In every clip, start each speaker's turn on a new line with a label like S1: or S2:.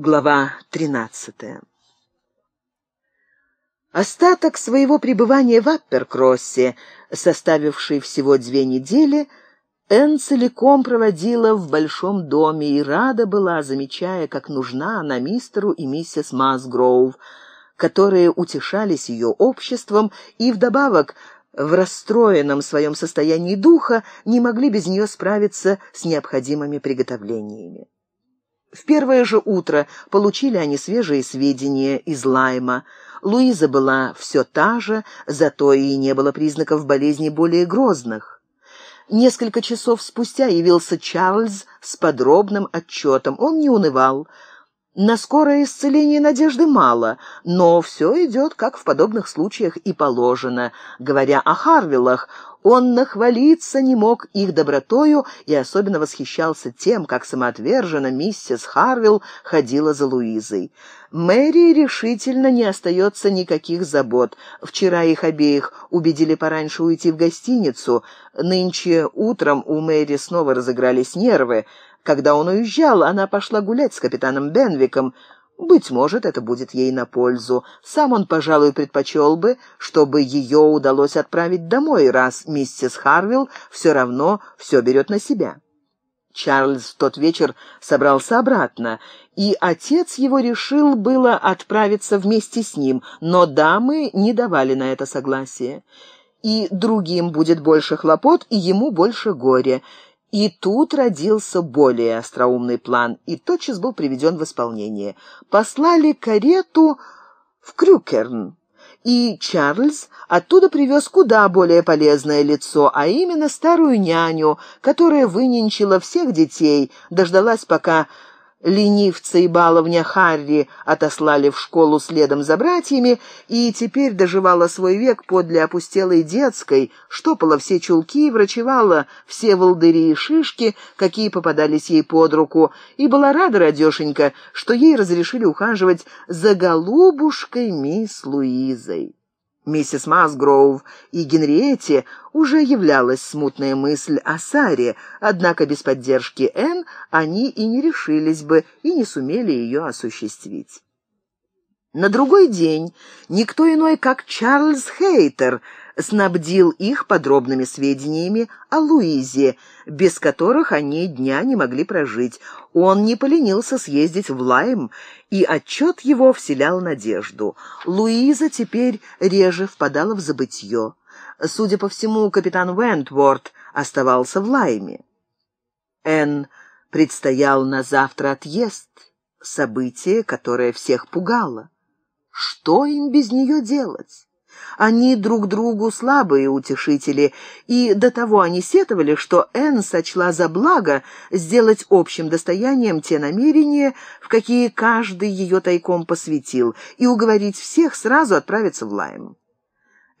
S1: Глава 13. Остаток своего пребывания в Апперкроссе, составивший всего две недели, Энн целиком проводила в большом доме и рада была, замечая, как нужна она мистеру и миссис Масгроув, которые утешались ее обществом и вдобавок в расстроенном своем состоянии духа не могли без нее справиться с необходимыми приготовлениями. В первое же утро получили они свежие сведения из Лайма. Луиза была все та же, зато и не было признаков болезни более грозных. Несколько часов спустя явился Чарльз с подробным отчетом. Он не унывал. На скорое исцеление надежды мало, но все идет, как в подобных случаях и положено. Говоря о Харвиллах, он нахвалиться не мог их добротою и особенно восхищался тем, как самоотверженно миссис Харвилл ходила за Луизой. Мэри решительно не остается никаких забот. Вчера их обеих убедили пораньше уйти в гостиницу. Нынче утром у Мэри снова разыгрались нервы. Когда он уезжал, она пошла гулять с капитаном Бенвиком. Быть может, это будет ей на пользу. Сам он, пожалуй, предпочел бы, чтобы ее удалось отправить домой, раз миссис Харвилл все равно все берет на себя. Чарльз в тот вечер собрался обратно, и отец его решил было отправиться вместе с ним, но дамы не давали на это согласия. И другим будет больше хлопот, и ему больше горя. И тут родился более остроумный план, и тотчас был приведен в исполнение. Послали карету в Крюкерн, и Чарльз оттуда привез куда более полезное лицо, а именно старую няню, которая выненчила всех детей, дождалась, пока ленивца и баловня Харри отослали в школу следом за братьями, и теперь доживала свой век подле опустелой детской, штопала все чулки, врачевала все волдыри и шишки, какие попадались ей под руку, и была рада радешенька, что ей разрешили ухаживать за голубушкой мисс Луизой. Миссис Масгроув и Генриетте уже являлась смутная мысль о Саре, однако без поддержки Энн они и не решились бы, и не сумели ее осуществить. На другой день никто иной, как Чарльз Хейтер, снабдил их подробными сведениями о Луизе, без которых они дня не могли прожить. Он не поленился съездить в Лайм, и отчет его вселял надежду. Луиза теперь реже впадала в забытье. Судя по всему, капитан Вентворд оставался в Лайме. Энн предстоял на завтра отъезд, событие, которое всех пугало. Что им без нее делать? Они друг другу слабые утешители, и до того они сетовали, что Энн сочла за благо сделать общим достоянием те намерения, в какие каждый ее тайком посвятил, и уговорить всех сразу отправиться в Лайм.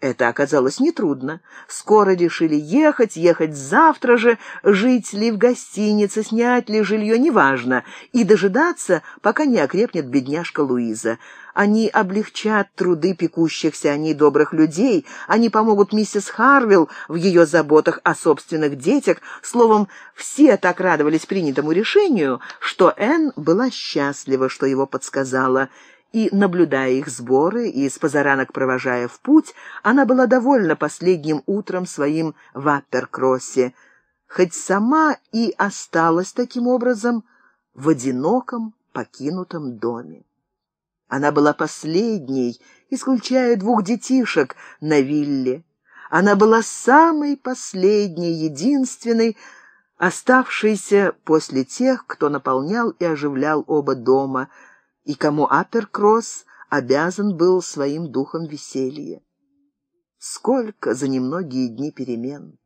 S1: Это оказалось нетрудно. Скоро решили ехать, ехать завтра же, жить ли в гостинице, снять ли жилье, неважно, и дожидаться, пока не окрепнет бедняжка Луиза. Они облегчат труды пекущихся о ней добрых людей, они помогут миссис Харвилл в ее заботах о собственных детях. Словом, все так радовались принятому решению, что Энн была счастлива, что его подсказала и, наблюдая их сборы и с позаранок провожая в путь, она была довольна последним утром своим в Апперкроссе, хоть сама и осталась таким образом в одиноком покинутом доме. Она была последней, исключая двух детишек на вилле. Она была самой последней, единственной, оставшейся после тех, кто наполнял и оживлял оба дома — и кому Апперкросс обязан был своим духом веселья. Сколько за немногие дни перемен!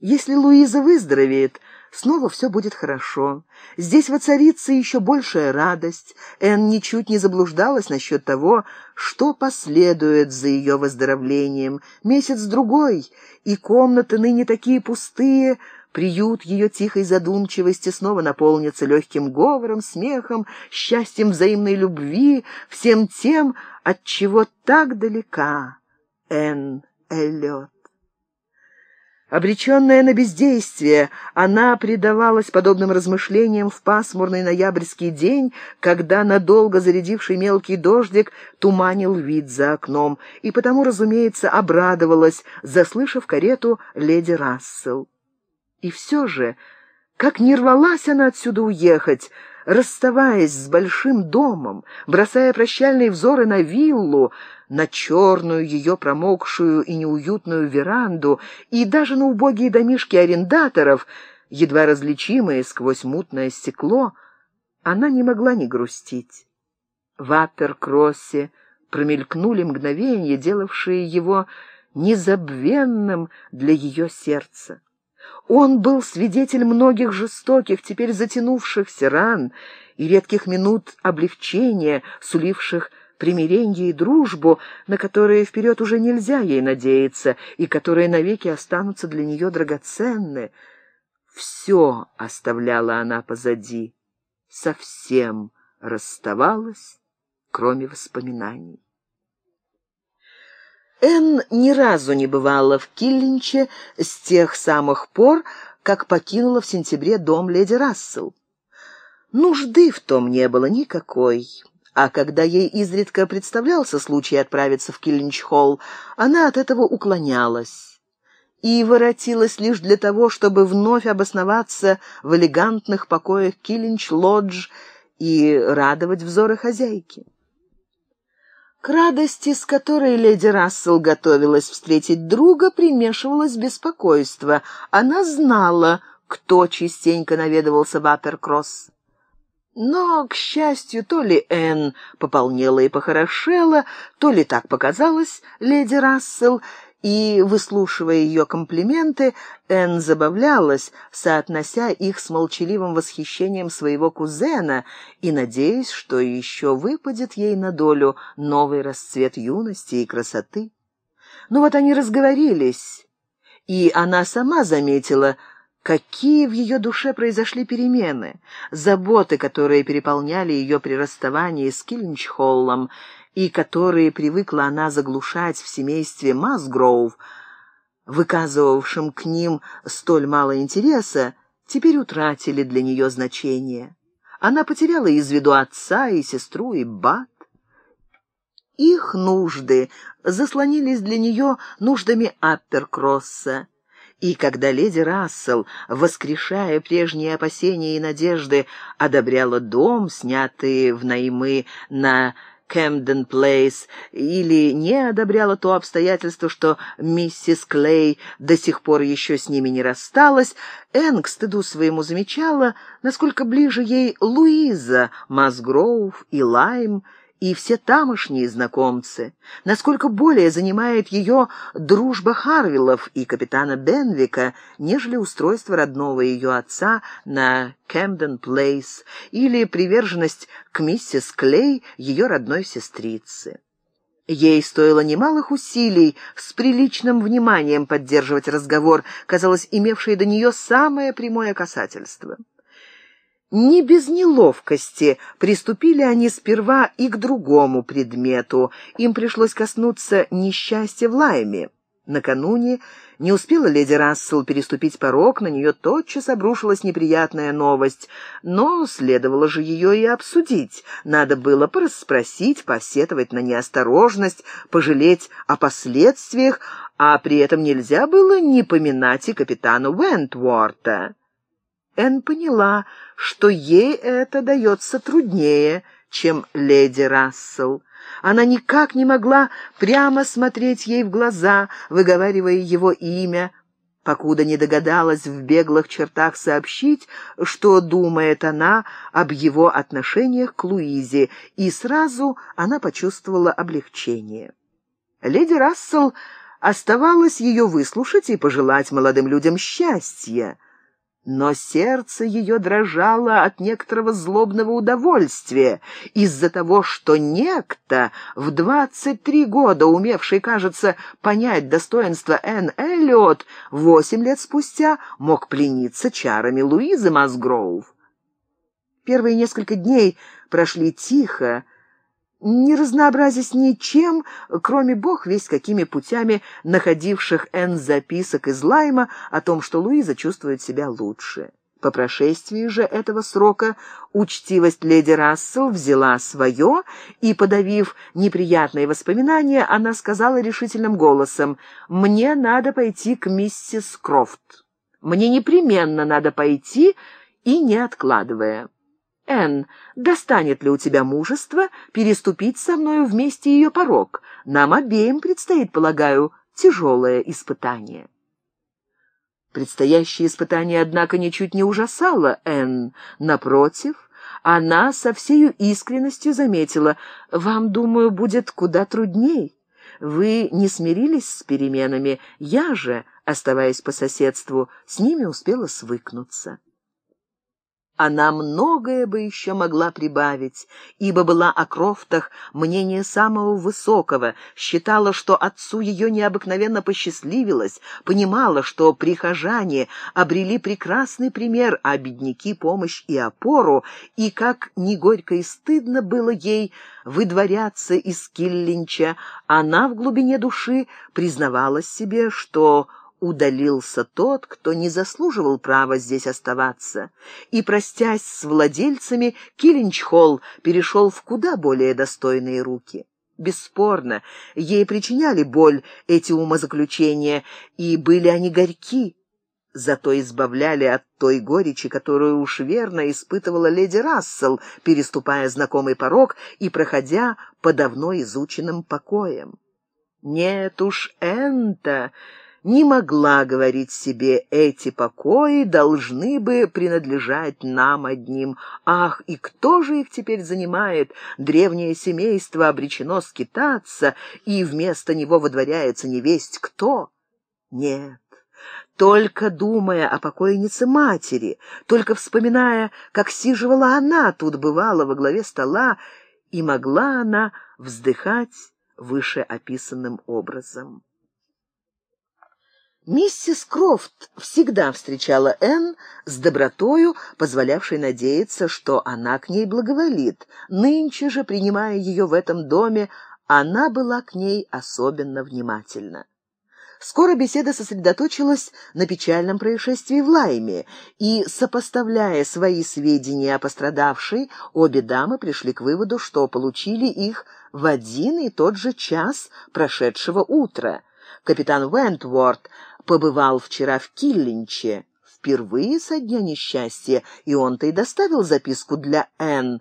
S1: Если Луиза выздоровеет, снова все будет хорошо. Здесь воцарится еще большая радость. Энн ничуть не заблуждалась насчет того, что последует за ее выздоровлением. Месяц-другой, и комнаты ныне такие пустые, Приют ее тихой задумчивости снова наполнится легким говором, смехом, счастьем взаимной любви, всем тем, от чего так далека Энн Эллиот. Обреченная на бездействие, она предавалась подобным размышлениям в пасмурный ноябрьский день, когда надолго зарядивший мелкий дождик туманил вид за окном, и потому, разумеется, обрадовалась, заслышав карету леди Рассел. И все же, как не рвалась она отсюда уехать, расставаясь с большим домом, бросая прощальные взоры на виллу, на черную ее промокшую и неуютную веранду и даже на убогие домишки арендаторов, едва различимые сквозь мутное стекло, она не могла не грустить. В Апперкроссе промелькнули мгновения, делавшие его незабвенным для ее сердца. Он был свидетель многих жестоких, теперь затянувшихся ран и редких минут облегчения, суливших примирение и дружбу, на которые вперед уже нельзя ей надеяться и которые навеки останутся для нее драгоценны. Все оставляла она позади, совсем расставалась, кроме воспоминаний. Энн ни разу не бывала в Киллинче с тех самых пор, как покинула в сентябре дом леди Рассел. Нужды в том не было никакой. А когда ей изредка представлялся случай отправиться в Киллинч-холл, она от этого уклонялась и воротилась лишь для того, чтобы вновь обосноваться в элегантных покоях Киллинч-лодж и радовать взоры хозяйки. Радости, с которой леди Рассел готовилась встретить друга, примешивалось беспокойство. Она знала, кто частенько наведывался в Апперкросс. Но, к счастью, то ли Энн пополнела и похорошела, то ли так показалось леди Рассел, и, выслушивая ее комплименты, Энн забавлялась, соотнося их с молчаливым восхищением своего кузена и надеясь, что еще выпадет ей на долю новый расцвет юности и красоты. Но вот они разговорились, и она сама заметила, Какие в ее душе произошли перемены, заботы, которые переполняли ее при расставании с Киллинчхоллом и которые привыкла она заглушать в семействе Масгроув, выказывавшим к ним столь мало интереса, теперь утратили для нее значение. Она потеряла из виду отца и сестру и бат. Их нужды заслонились для нее нуждами Апперкросса. И когда леди Рассел, воскрешая прежние опасения и надежды, одобряла дом, снятый в наймы на Кэмден Плейс, или не одобряла то обстоятельство, что миссис Клей до сих пор еще с ними не рассталась, Энн к стыду своему замечала, насколько ближе ей Луиза, Масгроув и Лайм, и все тамошние знакомцы, насколько более занимает ее дружба Харвиллов и капитана Бенвика, нежели устройство родного ее отца на Кэмден Плейс или приверженность к миссис Клей, ее родной сестрицы. Ей стоило немалых усилий с приличным вниманием поддерживать разговор, казалось, имевший до нее самое прямое касательство. Не без неловкости приступили они сперва и к другому предмету. Им пришлось коснуться несчастья в Лайме. Накануне не успела леди Рассел переступить порог, на нее тотчас обрушилась неприятная новость. Но следовало же ее и обсудить. Надо было порасспросить, посетовать на неосторожность, пожалеть о последствиях, а при этом нельзя было не поминать и капитана Уэнтворта. Энн поняла, что ей это дается труднее, чем леди Рассел. Она никак не могла прямо смотреть ей в глаза, выговаривая его имя, покуда не догадалась в беглых чертах сообщить, что думает она об его отношениях к Луизе, и сразу она почувствовала облегчение. Леди Рассел оставалось ее выслушать и пожелать молодым людям счастья но сердце ее дрожало от некоторого злобного удовольствия из-за того, что некто в двадцать три года, умевший, кажется, понять достоинство Энн Эллиот, восемь лет спустя мог плениться чарами Луизы Масгроув. Первые несколько дней прошли тихо, не разнообразясь ничем, кроме бог весть какими путями находивших Энн записок из Лайма о том, что Луиза чувствует себя лучше. По прошествии же этого срока учтивость леди Рассел взяла свое, и, подавив неприятные воспоминания, она сказала решительным голосом, «Мне надо пойти к миссис Крофт. Мне непременно надо пойти, и не откладывая». Энн, достанет ли у тебя мужество переступить со мною вместе ее порог? Нам обеим предстоит, полагаю, тяжелое испытание». Предстоящее испытание, однако, ничуть не ужасало Энн. Напротив, она со всею искренностью заметила, «Вам, думаю, будет куда трудней. Вы не смирились с переменами, я же, оставаясь по соседству, с ними успела свыкнуться». Она многое бы еще могла прибавить, ибо была о Крофтах мнение самого высокого, считала, что отцу ее необыкновенно посчастливилось, понимала, что прихожане обрели прекрасный пример, а бедняки — помощь и опору, и как не горько и стыдно было ей выдворяться из Киллинча, она в глубине души признавалась себе, что удалился тот, кто не заслуживал права здесь оставаться, и, простясь с владельцами, Киллинч-Холл перешел в куда более достойные руки. Бесспорно, ей причиняли боль эти умозаключения, и были они горьки, зато избавляли от той горечи, которую уж верно испытывала леди Рассел, переступая знакомый порог и проходя по давно изученным покоям. Нет уж, Энта не могла говорить себе, эти покои должны бы принадлежать нам одним. Ах, и кто же их теперь занимает? Древнее семейство обречено скитаться, и вместо него водворяется невесть кто? Нет. Только думая о покойнице матери, только вспоминая, как сиживала она тут, бывала во главе стола, и могла она вздыхать вышеописанным образом. Миссис Крофт всегда встречала Энн с добротою, позволявшей надеяться, что она к ней благоволит. Нынче же, принимая ее в этом доме, она была к ней особенно внимательна. Скоро беседа сосредоточилась на печальном происшествии в Лайме, и, сопоставляя свои сведения о пострадавшей, обе дамы пришли к выводу, что получили их в один и тот же час прошедшего утра. Капитан Вентворд побывал вчера в Киллинче, впервые со дня несчастья, и он-то и доставил записку для Энн,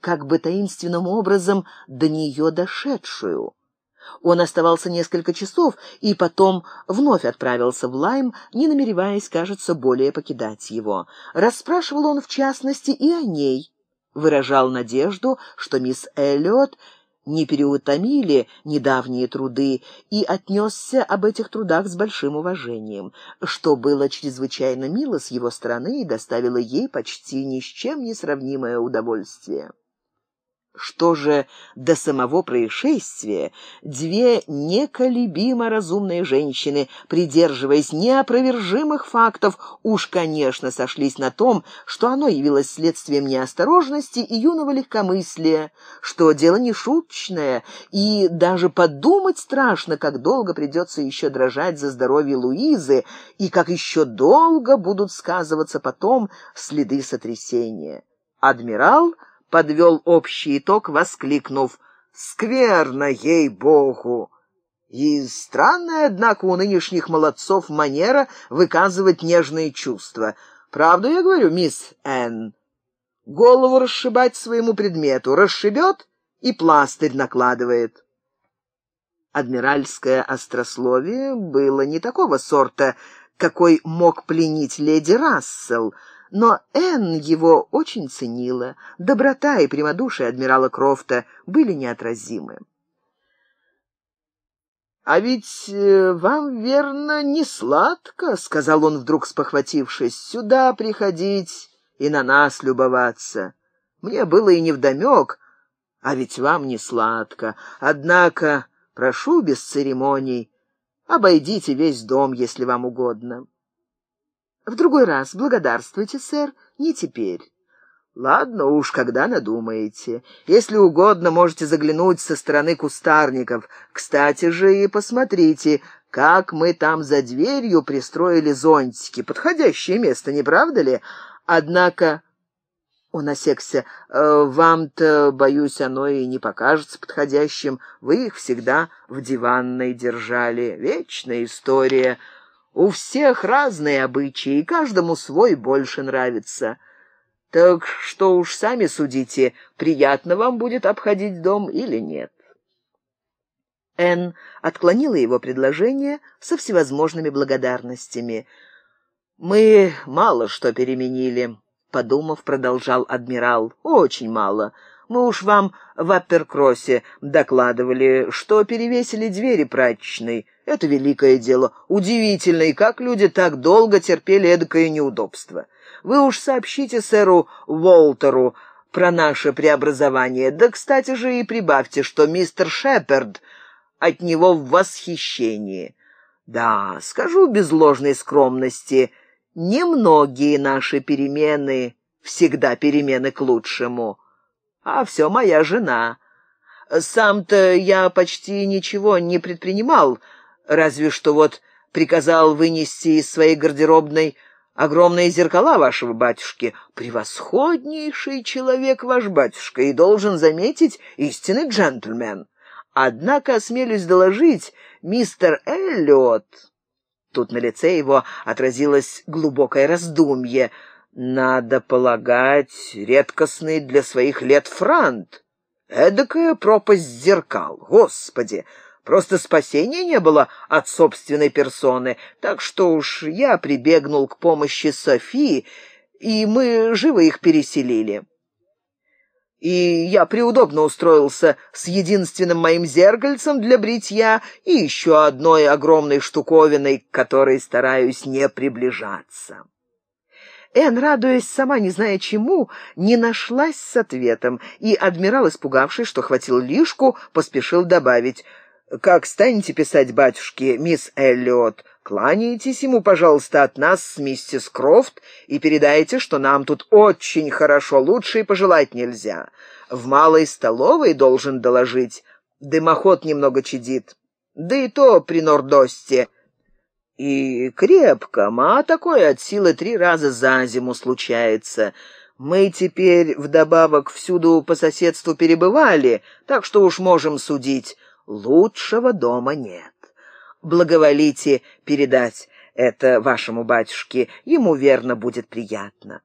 S1: как бы таинственным образом до нее дошедшую. Он оставался несколько часов и потом вновь отправился в Лайм, не намереваясь, кажется, более покидать его. Расспрашивал он, в частности, и о ней. Выражал надежду, что мисс Эллиот не переутомили недавние труды и отнесся об этих трудах с большим уважением, что было чрезвычайно мило с его стороны и доставило ей почти ни с чем не сравнимое удовольствие. Что же до самого происшествия, две неколебимо разумные женщины, придерживаясь неопровержимых фактов, уж, конечно, сошлись на том, что оно явилось следствием неосторожности и юного легкомыслия, что дело не шуточное, и даже подумать страшно, как долго придется еще дрожать за здоровье Луизы, и как еще долго будут сказываться потом следы сотрясения. Адмирал — подвел общий итог, воскликнув «Скверно, ей-богу!» И странная, однако, у нынешних молодцов манера выказывать нежные чувства. Правду я говорю, мисс Энн? Голову расшибать своему предмету, расшибет и пластырь накладывает. Адмиральское острословие было не такого сорта, какой мог пленить леди Рассел — но Энн его очень ценила. Доброта и прямодушие адмирала Крофта были неотразимы. «А ведь э, вам, верно, не сладко», — сказал он вдруг спохватившись, — «сюда приходить и на нас любоваться. Мне было и невдомек, а ведь вам не сладко. Однако, прошу без церемоний, обойдите весь дом, если вам угодно». «В другой раз благодарствуйте, сэр, не теперь». Ладно уж, когда надумаете. Если угодно, можете заглянуть со стороны кустарников. Кстати же и посмотрите, как мы там за дверью пристроили зонтики. Подходящее место, не правда ли? Однако... Он осекся. «Э, «Вам-то, боюсь, оно и не покажется подходящим. Вы их всегда в диванной держали. Вечная история. У всех разные обычаи, и каждому свой больше нравится». Так что уж сами судите, приятно вам будет обходить дом или нет. Энн отклонила его предложение со всевозможными благодарностями. «Мы мало что переменили», — подумав, продолжал адмирал. «Очень мало. Мы уж вам в Апперкроссе докладывали, что перевесили двери прачечной. Это великое дело. Удивительно, и как люди так долго терпели эдакое неудобство. Вы уж сообщите сэру Уолтеру про наше преобразование. Да, кстати же, и прибавьте, что мистер Шепард от него в восхищении. Да, скажу без ложной скромности, немногие наши перемены всегда перемены к лучшему. А все моя жена. Сам-то я почти ничего не предпринимал, разве что вот приказал вынести из своей гардеробной огромные зеркала вашего батюшки. Превосходнейший человек ваш батюшка, и должен заметить истинный джентльмен. Однако, осмелюсь доложить, мистер Эллиот...» Тут на лице его отразилось глубокое раздумье. «Надо полагать, редкостный для своих лет франт. Эдакая пропасть зеркал, господи!» Просто спасения не было от собственной персоны, так что уж я прибегнул к помощи Софии, и мы живо их переселили. И я преудобно устроился с единственным моим зеркальцем для бритья и еще одной огромной штуковиной, к которой стараюсь не приближаться. Эн, радуясь сама не зная чему, не нашлась с ответом, и адмирал, испугавшись, что хватил лишку, поспешил добавить — как станете писать батюшке, мисс Эллиот, кланяйтесь ему, пожалуйста, от нас с миссис Крофт и передайте, что нам тут очень хорошо, лучше и пожелать нельзя. В малой столовой должен доложить, дымоход немного чадит, да и то при Нордосте. И крепко, а такое от силы три раза за зиму случается». Мы теперь вдобавок всюду по соседству перебывали, так что уж можем судить. Лучшего дома нет. Благоволите передать это вашему батюшке, ему верно будет приятно.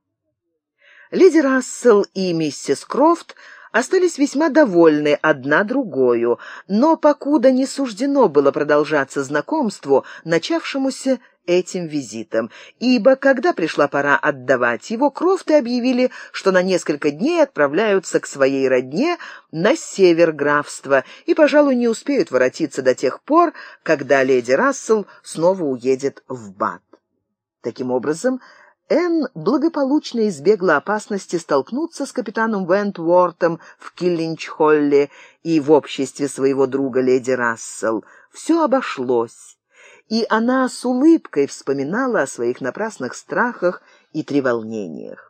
S1: Леди Рассел и миссис Крофт остались весьма довольны одна другою, но покуда не суждено было продолжаться знакомству, начавшемуся этим визитом, ибо когда пришла пора отдавать его, Крофты объявили, что на несколько дней отправляются к своей родне на север графства и, пожалуй, не успеют воротиться до тех пор, когда леди Рассел снова уедет в Бат. Таким образом, Энн благополучно избегла опасности столкнуться с капитаном Вентвортом в Киллинч-Холле и в обществе своего друга леди Рассел. Все обошлось и она с улыбкой вспоминала о своих напрасных страхах и треволнениях.